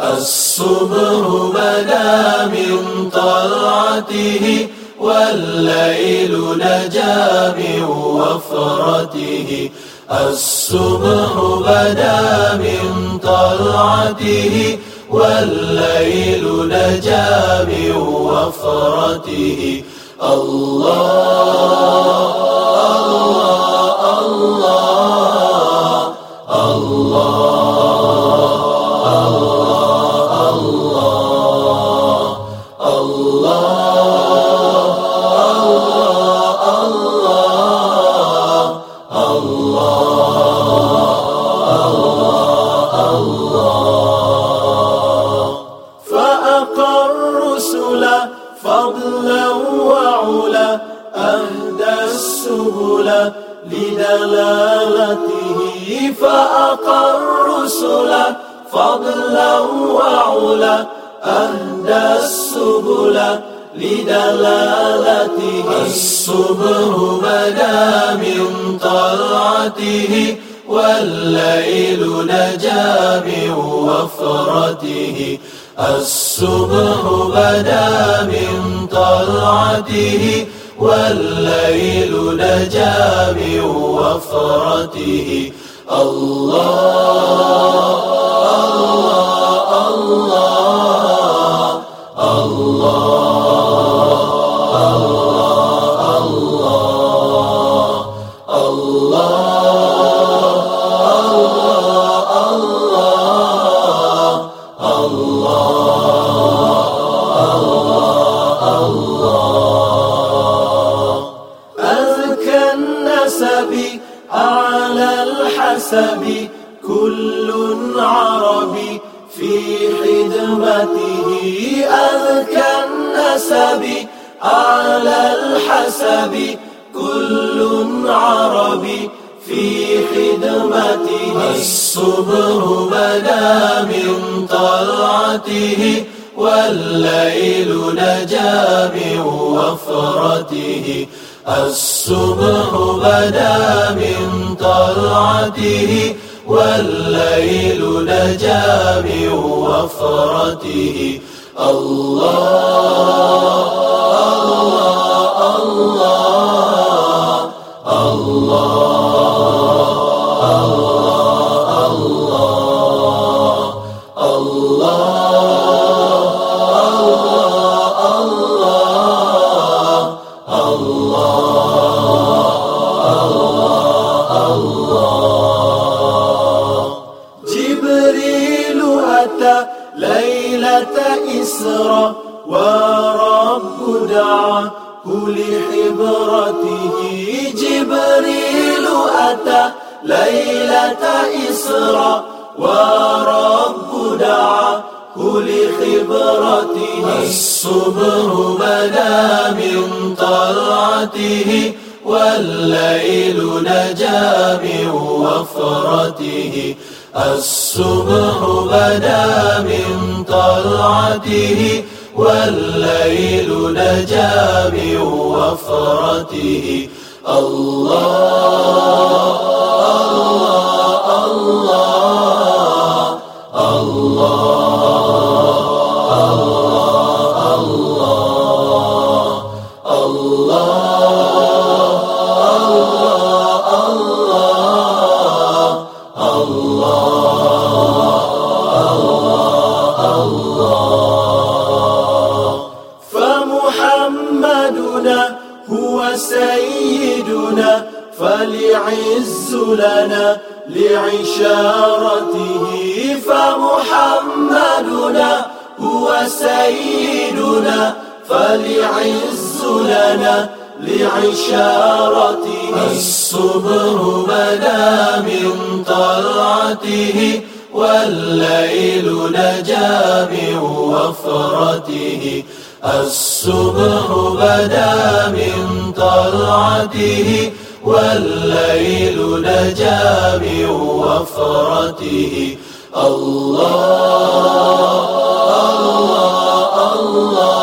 الصبح بدا من طلعته والليل نجا من وفرته الصبح بدا من طلعته والليل نجا من وفرته الله فضلا السبل لدلالته فأقر الرسل فضلا وعلا. أهدى السبل لدلالته. الصبح بدا من طلعته والليل نجا من وفرته. الصبح بدا من طلعته والليل نجا من وفرته الله النسب الحسب كل عربي في خدمته أذكى النسب أعلى الحسب كل عربي في خدمته. الصبر بدا من طلعته والليل نجا من وفرته. الصبح بدا من طلعته والليل نجا من وفرته. الله ليلة إسرى ورب دعاه لحبرته جبريل أتى ليلة إسرى ورب دعاه لخبرته الصبر بدا من طلعته والليل نجا من وفرته الصبح بدا من طلعته والليل نجا من وفرته الله فمحمدنا هو سيدنا فليعز لنا لعشارته فمحمدنا هو سيدنا فليعز لنا لعشارته. الصبر بدا من طلعته والليل نجا من وفرته. الصبح بدا من طلعته والليل نجا من وفرته. الله Allah